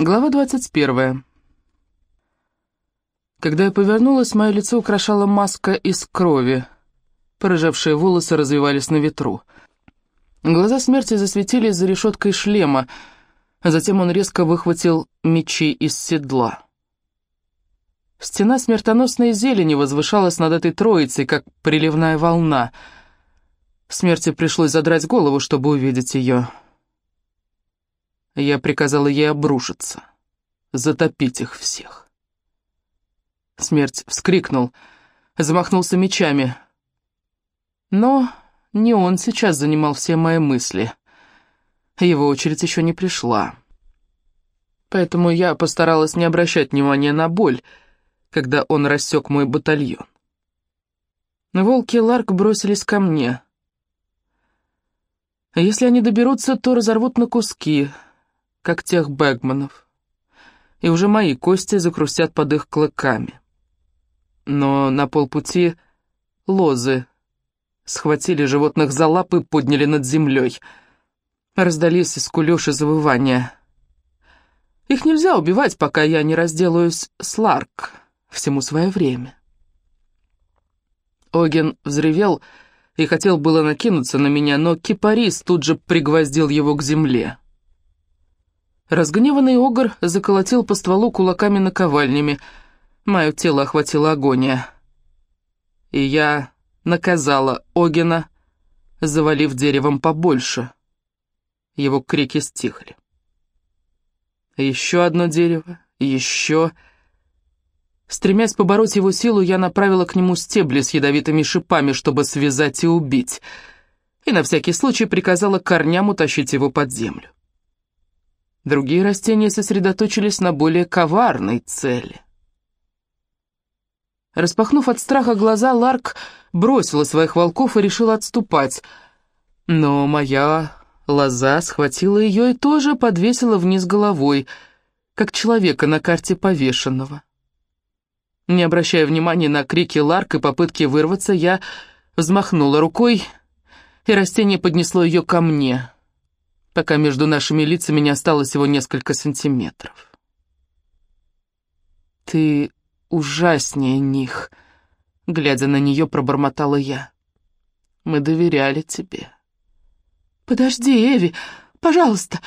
Глава 21. Когда я повернулась, мое лицо украшала маска из крови. Порыжавшие волосы развивались на ветру. Глаза смерти засветились за решеткой шлема, а затем он резко выхватил мечи из седла. Стена смертоносной зелени возвышалась над этой троицей, как приливная волна. Смерти пришлось задрать голову, чтобы увидеть ее. Я приказала ей обрушиться, затопить их всех. Смерть вскрикнул, замахнулся мечами. Но не он сейчас занимал все мои мысли. Его очередь еще не пришла. Поэтому я постаралась не обращать внимания на боль, когда он рассек мой батальон. Волки Ларк бросились ко мне. Если они доберутся, то разорвут на куски — как тех Бэгманов, и уже мои кости закрустят под их клыками. Но на полпути лозы схватили животных за лапы и подняли над землей. Раздались из кулёши завывания. Их нельзя убивать, пока я не разделаюсь с Ларк. Всему свое время. Оген взревел и хотел было накинуться на меня, но кипарис тут же пригвоздил его к земле. Разгневанный огр заколотил по стволу кулаками наковальнями. Мое тело охватило агония. И я наказала Огена, завалив деревом побольше. Его крики стихли. Еще одно дерево, еще... Стремясь побороть его силу, я направила к нему стебли с ядовитыми шипами, чтобы связать и убить, и на всякий случай приказала корням утащить его под землю. Другие растения сосредоточились на более коварной цели. Распахнув от страха глаза, Ларк бросила своих волков и решила отступать. Но моя лоза схватила ее и тоже подвесила вниз головой, как человека на карте повешенного. Не обращая внимания на крики Ларк и попытки вырваться, я взмахнула рукой, и растение поднесло ее ко мне — пока между нашими лицами не осталось всего несколько сантиметров. «Ты ужаснее них», — глядя на нее, пробормотала я. «Мы доверяли тебе». «Подожди, Эви, пожалуйста!»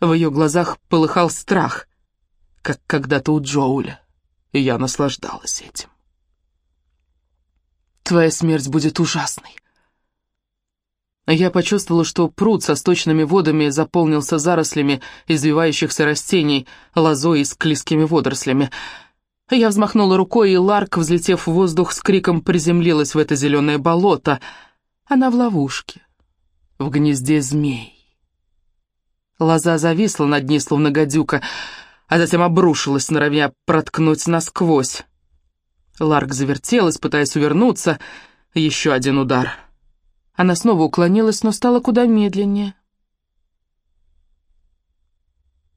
В ее глазах полыхал страх, как когда-то у Джоуля, и я наслаждалась этим. «Твоя смерть будет ужасной», я почувствовала, что пруд со сточными водами заполнился зарослями извивающихся растений, лозой и склизкими водорослями. Я взмахнула рукой, и Ларк, взлетев в воздух, с криком приземлилась в это зеленое болото. Она в ловушке, в гнезде змей. Лоза зависла над ней, словно гадюка, а затем обрушилась, норовя проткнуть насквозь. Ларк завертелась, пытаясь увернуться. Еще один удар — она снова уклонилась, но стала куда медленнее.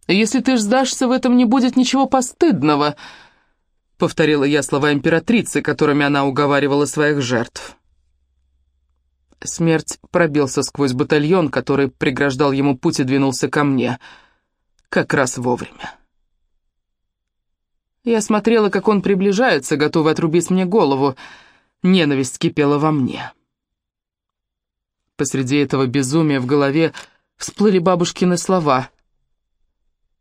«Если ты сдашься, в этом не будет ничего постыдного», — повторила я слова императрицы, которыми она уговаривала своих жертв. Смерть пробился сквозь батальон, который преграждал ему путь и двинулся ко мне. Как раз вовремя. Я смотрела, как он приближается, готовый отрубить мне голову. Ненависть кипела во мне. Посреди этого безумия в голове всплыли бабушкины слова.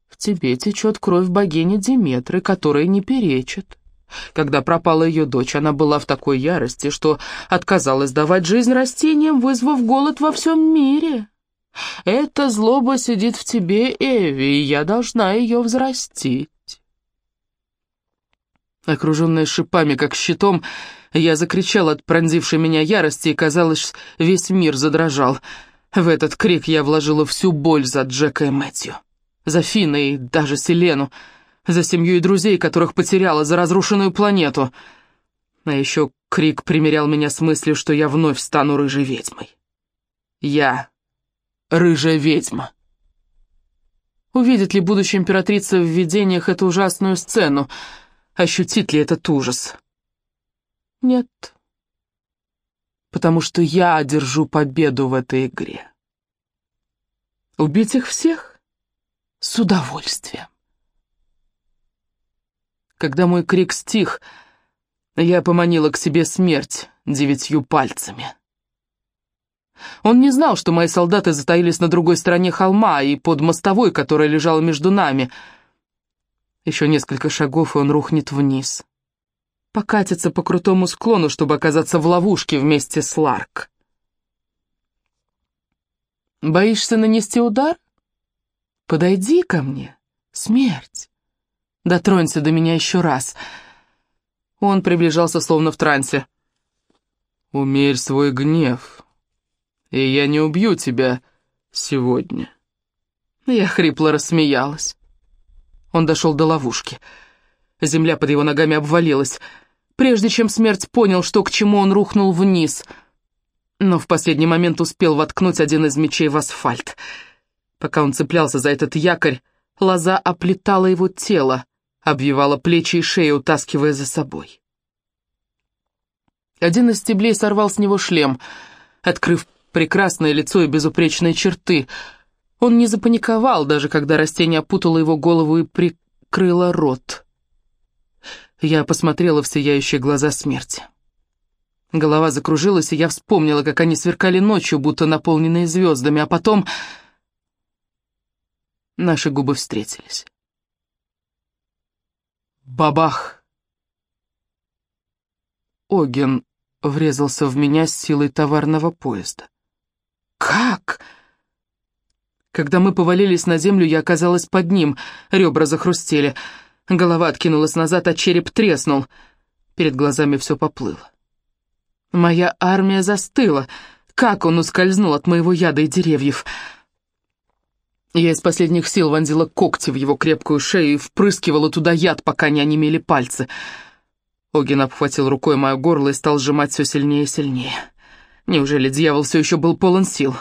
«В тебе течет кровь богини Диметры, которая не перечит». Когда пропала ее дочь, она была в такой ярости, что отказалась давать жизнь растениям, вызвав голод во всем мире. Эта злоба сидит в тебе, Эви, и я должна ее взрастить. Окруженная шипами, как щитом, я закричал от пронзившей меня ярости, и, казалось, весь мир задрожал. В этот крик я вложила всю боль за Джека и Мэтью, за Фина и даже Селену, за семью и друзей, которых потеряла, за разрушенную планету. А еще крик примерял меня с мыслью, что я вновь стану рыжей ведьмой. Я — рыжая ведьма. Увидит ли будущая императрица в видениях эту ужасную сцену? Ощутит ли этот ужас? Нет. Потому что я одержу победу в этой игре. Убить их всех? С удовольствием. Когда мой крик стих, я поманила к себе смерть девятью пальцами. Он не знал, что мои солдаты затаились на другой стороне холма и под мостовой, которая лежала между нами. Еще несколько шагов, и он рухнет вниз. Покатится по крутому склону, чтобы оказаться в ловушке вместе с Ларк. «Боишься нанести удар? Подойди ко мне, смерть!» Дотронься до меня еще раз. Он приближался словно в трансе. Умерь свой гнев, и я не убью тебя сегодня. Я хрипло рассмеялась. Он дошел до ловушки. Земля под его ногами обвалилась. Прежде чем смерть понял, что к чему он рухнул вниз, но в последний момент успел воткнуть один из мечей в асфальт. Пока он цеплялся за этот якорь, лоза оплетала его тело, обвивала плечи и шею, утаскивая за собой. Один из стеблей сорвал с него шлем, открыв прекрасное лицо и безупречные черты. Он не запаниковал, даже когда растение опутало его голову и прикрыло рот. Я посмотрела в сияющие глаза смерти. Голова закружилась, и я вспомнила, как они сверкали ночью, будто наполненные звездами, а потом... Наши губы встретились. Бабах! Оген врезался в меня с силой товарного поезда. «Как?» Когда мы повалились на землю, я оказалась под ним, ребра захрустели. Голова откинулась назад, а череп треснул. Перед глазами все поплыло. Моя армия застыла. Как он ускользнул от моего яда и деревьев?» Я из последних сил вонзила когти в его крепкую шею и впрыскивала туда яд, пока не онемели пальцы. Огин обхватил рукой мое горло и стал сжимать все сильнее и сильнее. Неужели дьявол все еще был полон сил?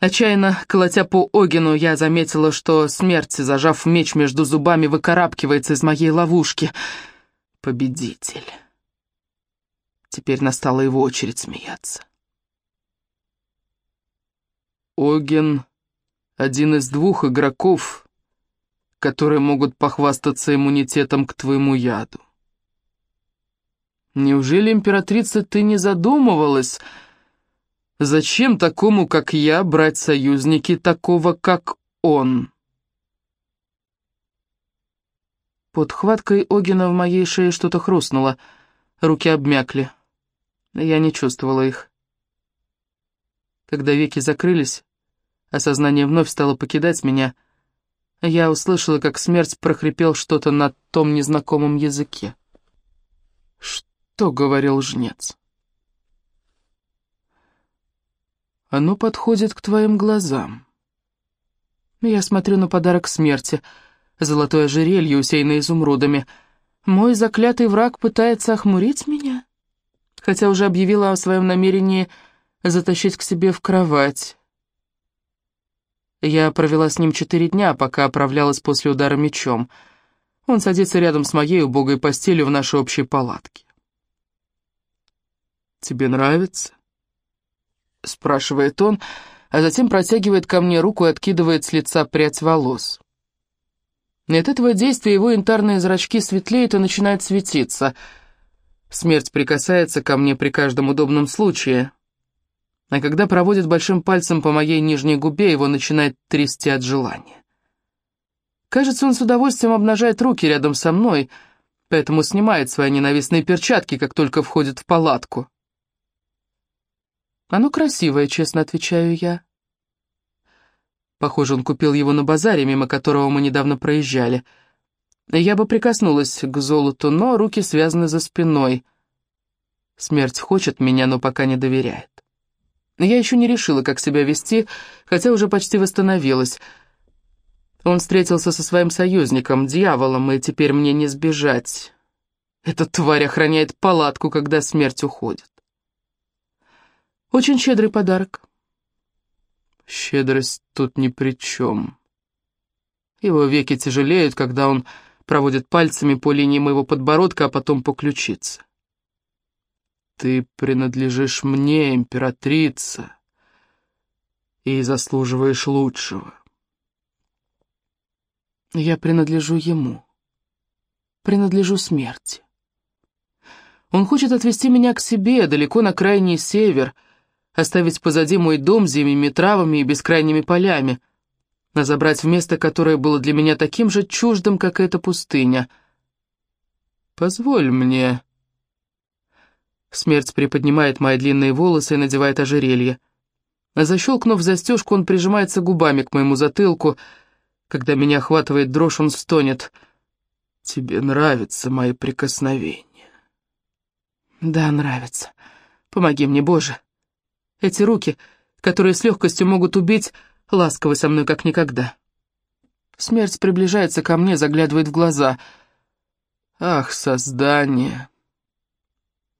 Отчаянно, колотя по Огину, я заметила, что смерть, зажав меч между зубами, выкарабкивается из моей ловушки. Победитель. Теперь настала его очередь смеяться. Оген один из двух игроков, которые могут похвастаться иммунитетом к твоему яду. Неужели, императрица, ты не задумывалась, зачем такому, как я, брать союзники такого, как он? Под хваткой Огина в моей шее что-то хрустнуло, руки обмякли. Я не чувствовала их. Когда веки закрылись, Осознание вновь стало покидать меня. Я услышала, как смерть прохрипел что-то на том незнакомом языке. Что говорил жнец? Оно подходит к твоим глазам. Я смотрю на подарок смерти, золотое ожерелье, усеянное изумрудами. Мой заклятый враг пытается охмурить меня, хотя уже объявила о своем намерении затащить к себе в кровать. Я провела с ним четыре дня, пока оправлялась после удара мечом. Он садится рядом с моей убогой постелью в нашей общей палатке. «Тебе нравится?» — спрашивает он, а затем протягивает ко мне руку и откидывает с лица прядь волос. И от этого действия его янтарные зрачки светлеют и начинают светиться. Смерть прикасается ко мне при каждом удобном случае — а когда проводит большим пальцем по моей нижней губе, его начинает трясти от желания. Кажется, он с удовольствием обнажает руки рядом со мной, поэтому снимает свои ненавистные перчатки, как только входит в палатку. «Оно красивое», — честно отвечаю я. Похоже, он купил его на базаре, мимо которого мы недавно проезжали. Я бы прикоснулась к золоту, но руки связаны за спиной. Смерть хочет меня, но пока не доверяет. Я еще не решила, как себя вести, хотя уже почти восстановилась. Он встретился со своим союзником, дьяволом, и теперь мне не сбежать. Эта тварь охраняет палатку, когда смерть уходит. Очень щедрый подарок. Щедрость тут ни при чем. Его веки тяжелеют, когда он проводит пальцами по линии моего подбородка, а потом по ключице. Ты принадлежишь мне, императрица, и заслуживаешь лучшего. Я принадлежу ему. принадлежу смерти. Он хочет отвезти меня к себе, далеко на крайний север, оставить позади мой дом зимними травами и бескрайними полями, а забрать в место, которое было для меня таким же чуждым, как эта пустыня. «Позволь мне...» Смерть приподнимает мои длинные волосы и надевает ожерелье. Защелкнув застежку, он прижимается губами к моему затылку. Когда меня охватывает дрожь, он стонет. «Тебе нравятся мои прикосновения?» «Да, нравится. Помоги мне, Боже. Эти руки, которые с легкостью могут убить, ласковы со мной как никогда». Смерть приближается ко мне, заглядывает в глаза. «Ах, создание!»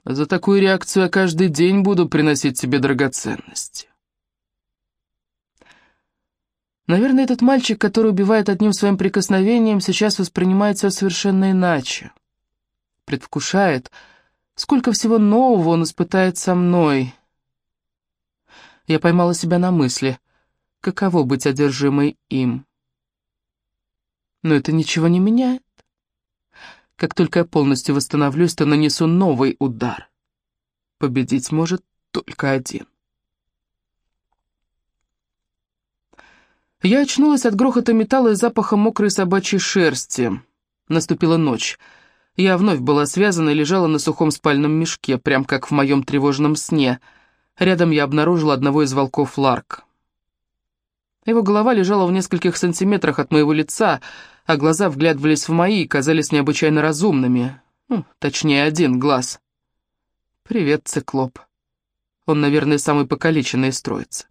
За такую реакцию я каждый день буду приносить тебе драгоценности. Наверное, этот мальчик, который убивает одним своим прикосновением, сейчас воспринимает все совершенно иначе. Предвкушает, сколько всего нового он испытает со мной. Я поймала себя на мысли, каково быть одержимой им. Но это ничего не меняет. Как только я полностью восстановлюсь, то нанесу новый удар. Победить может только один. Я очнулась от грохота металла и запаха мокрой собачьей шерсти. Наступила ночь. Я вновь была связана и лежала на сухом спальном мешке, прям как в моем тревожном сне. Рядом я обнаружила одного из волков Ларк. Его голова лежала в нескольких сантиметрах от моего лица, а глаза вглядывались в мои и казались необычайно разумными. Ну, точнее, один глаз. «Привет, циклоп». Он, наверное, самый покалеченный из троицы.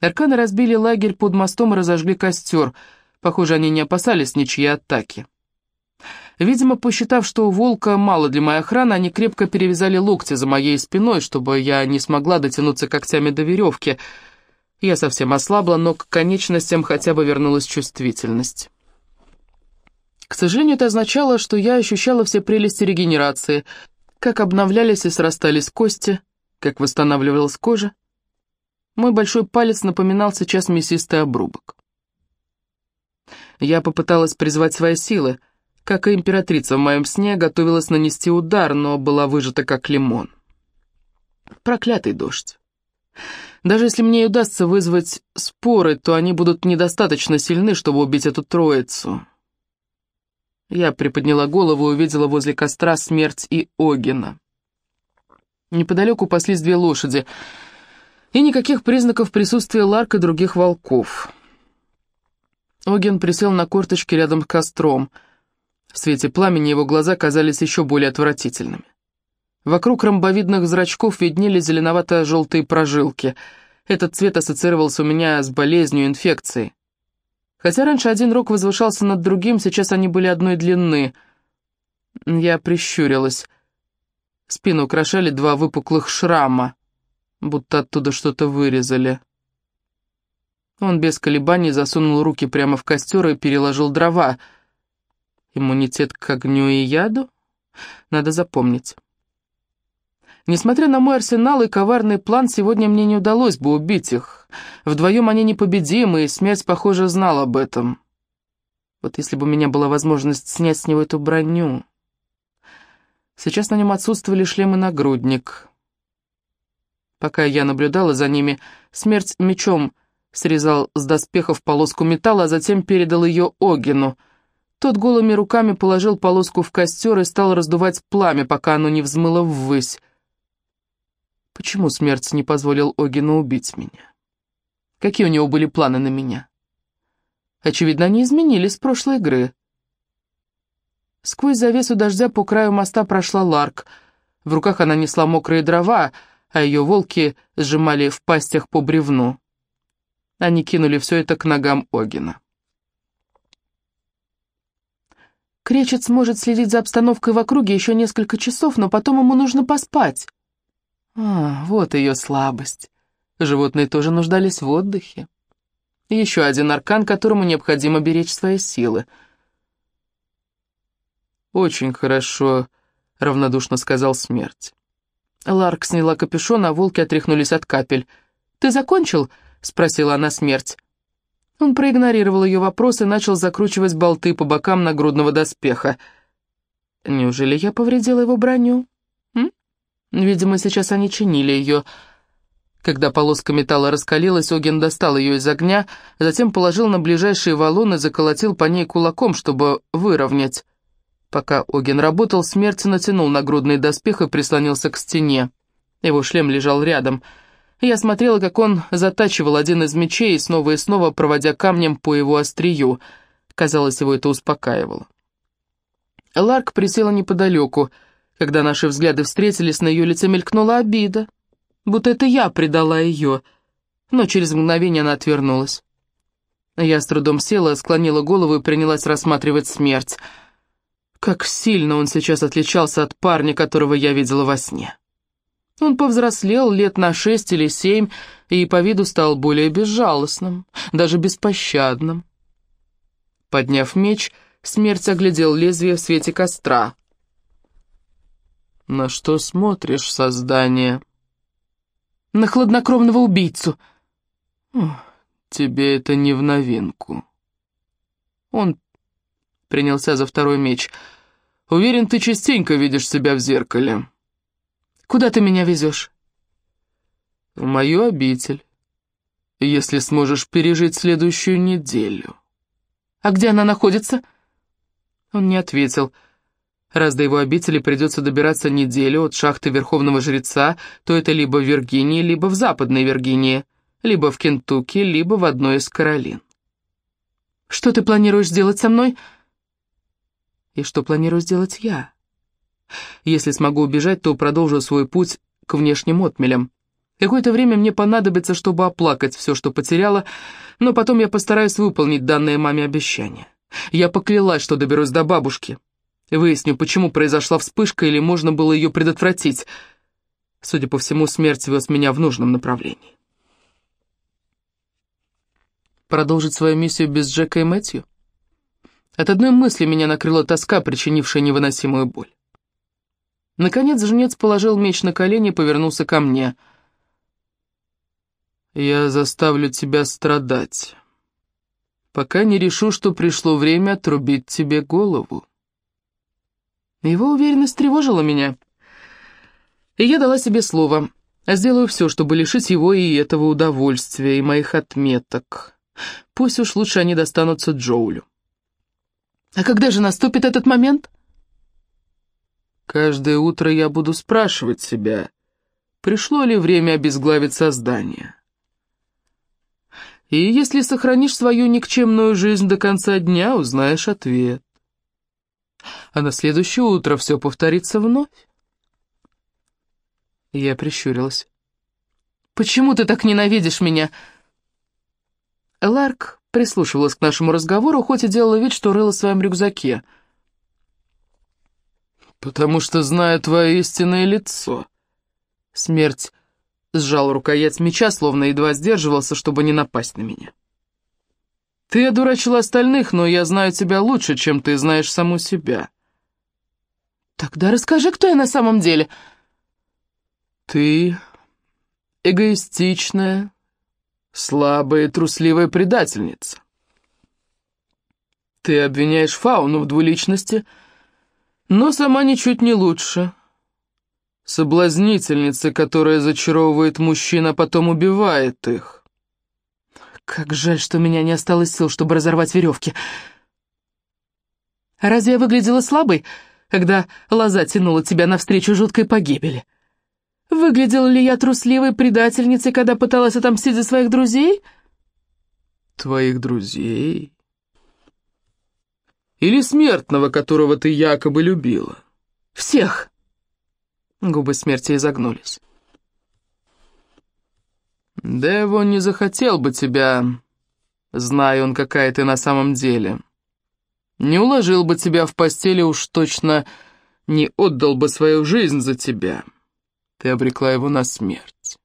Арканы разбили лагерь под мостом и разожгли костер. Похоже, они не опасались ничьей атаки. Видимо, посчитав, что у волка мало для моей охраны, они крепко перевязали локти за моей спиной, чтобы я не смогла дотянуться когтями до веревки — я совсем ослабла, но к конечностям хотя бы вернулась чувствительность. К сожалению, это означало, что я ощущала все прелести регенерации, как обновлялись и срастались кости, как восстанавливалась кожа. Мой большой палец напоминал сейчас мясистый обрубок. Я попыталась призвать свои силы. Как и императрица в моем сне, готовилась нанести удар, но была выжата как лимон. Проклятый дождь. Даже если мне удастся вызвать споры, то они будут недостаточно сильны, чтобы убить эту троицу. Я приподняла голову и увидела возле костра смерть и Огина. Неподалеку паслись две лошади, и никаких признаков присутствия Ларк и других волков. Оген присел на корточки рядом с костром. В свете пламени его глаза казались еще более отвратительными. Вокруг ромбовидных зрачков виднели зеленовато-желтые прожилки. Этот цвет ассоциировался у меня с болезнью, инфекцией. Хотя раньше один рог возвышался над другим, сейчас они были одной длины. Я прищурилась. Спину украшали два выпуклых шрама, будто оттуда что-то вырезали. Он без колебаний засунул руки прямо в костер и переложил дрова. Иммунитет к огню и яду? Надо запомнить. Несмотря на мой арсенал и коварный план, сегодня мне не удалось бы убить их. Вдвоем они непобедимы, и смерть, похоже, знал об этом. Вот если бы у меня была возможность снять с него эту броню. Сейчас на нем отсутствовали шлем и нагрудник. Пока я наблюдала за ними, смерть мечом срезал с доспехов полоску металла, а затем передал ее Огину. Тот голыми руками положил полоску в костер и стал раздувать пламя, пока оно не взмыло ввысь. Почему смерть не позволил Огину убить меня? Какие у него были планы на меня? Очевидно, они изменились с прошлой игры. Сквозь завесу дождя по краю моста прошла Ларк. В руках она несла мокрые дрова, а ее волки сжимали в пастях по бревну. Они кинули все это к ногам Огина. Кречет может следить за обстановкой в округе еще несколько часов, но потом ему нужно поспать. А, вот ее слабость. Животные тоже нуждались в отдыхе. Еще один аркан, которому необходимо беречь свои силы. «Очень хорошо», — равнодушно сказал смерть. Ларк сняла капюшон, а волки отряхнулись от капель. «Ты закончил?» — спросила она смерть. Он проигнорировал ее вопрос и начал закручивать болты по бокам нагрудного доспеха. Неужели я повредила его броню? М? Видимо, сейчас они чинили ее. Когда полоска металла раскалилась, Оген достал ее из огня, затем положил на ближайшие валун и заколотил по ней кулаком, чтобы выровнять. Пока Оген работал, смерть натянул нагрудный доспех и прислонился к стене. Его шлем лежал рядом. Я смотрела, как он затачивал один из мечей, снова и снова проводя камнем по его острию. Казалось, его это успокаивало. Ларк присела неподалеку. Когда наши взгляды встретились, на ее лице мелькнула обида будто это я предала ее, но через мгновение она отвернулась. Я с трудом села, склонила голову и принялась рассматривать смерть. Как сильно он сейчас отличался от парня, которого я видела во сне. Он повзрослел лет на шесть или семь и по виду стал более безжалостным, даже беспощадным. Подняв меч, смерть оглядел лезвие в свете костра. «На что смотришь, создание?» на хладнокровного убийцу. тебе это не в новинку. Он принялся за второй меч. Уверен, ты частенько видишь себя в зеркале. Куда ты меня везешь? В мою обитель, если сможешь пережить следующую неделю. А где она находится? Он не ответил. Раз до его обители придется добираться неделю от шахты Верховного Жреца, то это либо в Виргинии, либо в Западной Виргинии, либо в Кентукки, либо в одной из Каролин. «Что ты планируешь сделать со мной?» «И что планирую сделать я?» «Если смогу убежать, то продолжу свой путь к внешним отмелям. Какое-то время мне понадобится, чтобы оплакать все, что потеряла, но потом я постараюсь выполнить данное маме обещание. Я поклялась, что доберусь до бабушки». Выясню, почему произошла вспышка или можно было ее предотвратить. Судя по всему, смерть вез меня в нужном направлении. Продолжить свою миссию без Джека и Мэтью? От одной мысли меня накрыла тоска, причинившая невыносимую боль. Наконец жнец положил меч на колени и повернулся ко мне. «Я заставлю тебя страдать, пока не решу, что пришло время отрубить тебе голову». Его уверенность тревожила меня. И я дала себе слово. Сделаю все, чтобы лишить его и этого удовольствия, и моих отметок. Пусть уж лучше они достанутся Джоулю. А когда же наступит этот момент? Каждое утро я буду спрашивать себя, пришло ли время обезглавить создание. И если сохранишь свою никчемную жизнь до конца дня, узнаешь ответ а на следующее утро все повторится вновь. Я прищурилась. «Почему ты так ненавидишь меня?» Ларк прислушивалась к нашему разговору, хоть и делала вид, что рыла в своем рюкзаке. «Потому что знаю твое истинное лицо». Смерть сжал рукоять меча, словно едва сдерживался, чтобы не напасть на меня. «Ты одурачил остальных, но я знаю тебя лучше, чем ты знаешь саму себя. «Тогда расскажи, кто я на самом деле». «Ты эгоистичная, слабая и трусливая предательница. Ты обвиняешь Фауну в двуличности, но сама ничуть не лучше. Соблазнительница, которая зачаровывает мужчин, а потом убивает их». «Как жаль, что у меня не осталось сил, чтобы разорвать веревки». «Разве я выглядела слабой?» когда лоза тянула тебя навстречу жуткой погибели? Выглядела ли я трусливой предательницей, когда пыталась отомстить за своих друзей? Твоих друзей? Или смертного, которого ты якобы любила? Всех. Губы смерти изогнулись. Девон не захотел бы тебя, зная он, какая ты на самом деле. Не уложил бы тебя в постели, уж точно не отдал бы свою жизнь за тебя. Ты обрекла его на смерть.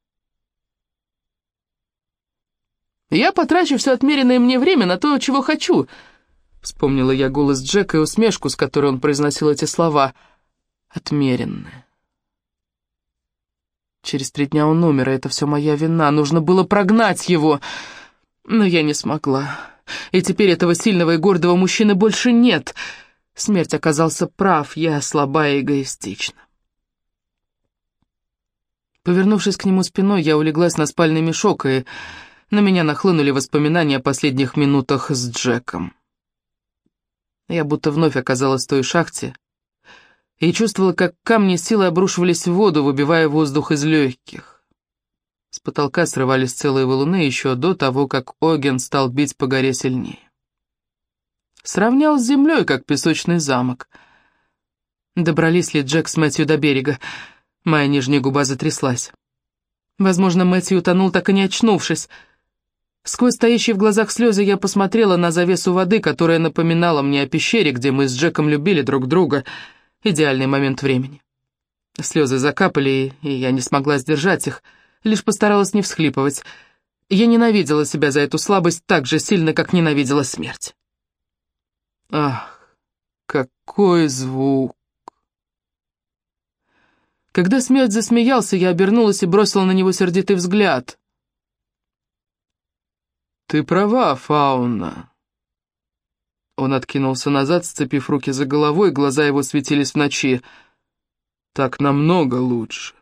Я потрачу все отмеренное мне время на то, чего хочу. Вспомнила я голос Джека и усмешку, с которой он произносил эти слова. Отмеренное. Через три дня он умер, и это все моя вина. Нужно было прогнать его, но я не смогла. И теперь этого сильного и гордого мужчины больше нет. Смерть оказался прав, я слаба и эгоистична. Повернувшись к нему спиной, я улеглась на спальный мешок, и на меня нахлынули воспоминания о последних минутах с Джеком. Я будто вновь оказалась в той шахте и чувствовала, как камни силой обрушивались в воду, выбивая воздух из легких. С потолка срывались целые валуны еще до того, как Оген стал бить по горе сильнее. Сравнял с землей, как песочный замок. Добрались ли Джек с Мэтью до берега? Моя нижняя губа затряслась. Возможно, Мэтью утонул, так и не очнувшись. Сквозь стоящие в глазах слезы я посмотрела на завесу воды, которая напоминала мне о пещере, где мы с Джеком любили друг друга. Идеальный момент времени. Слезы закапали, и я не смогла сдержать их, лишь постаралась не всхлипывать. Я ненавидела себя за эту слабость так же сильно, как ненавидела смерть. Ах, какой звук! Когда смерть засмеялся, я обернулась и бросила на него сердитый взгляд. «Ты права, Фауна». Он откинулся назад, сцепив руки за головой, глаза его светились в ночи. «Так намного лучше».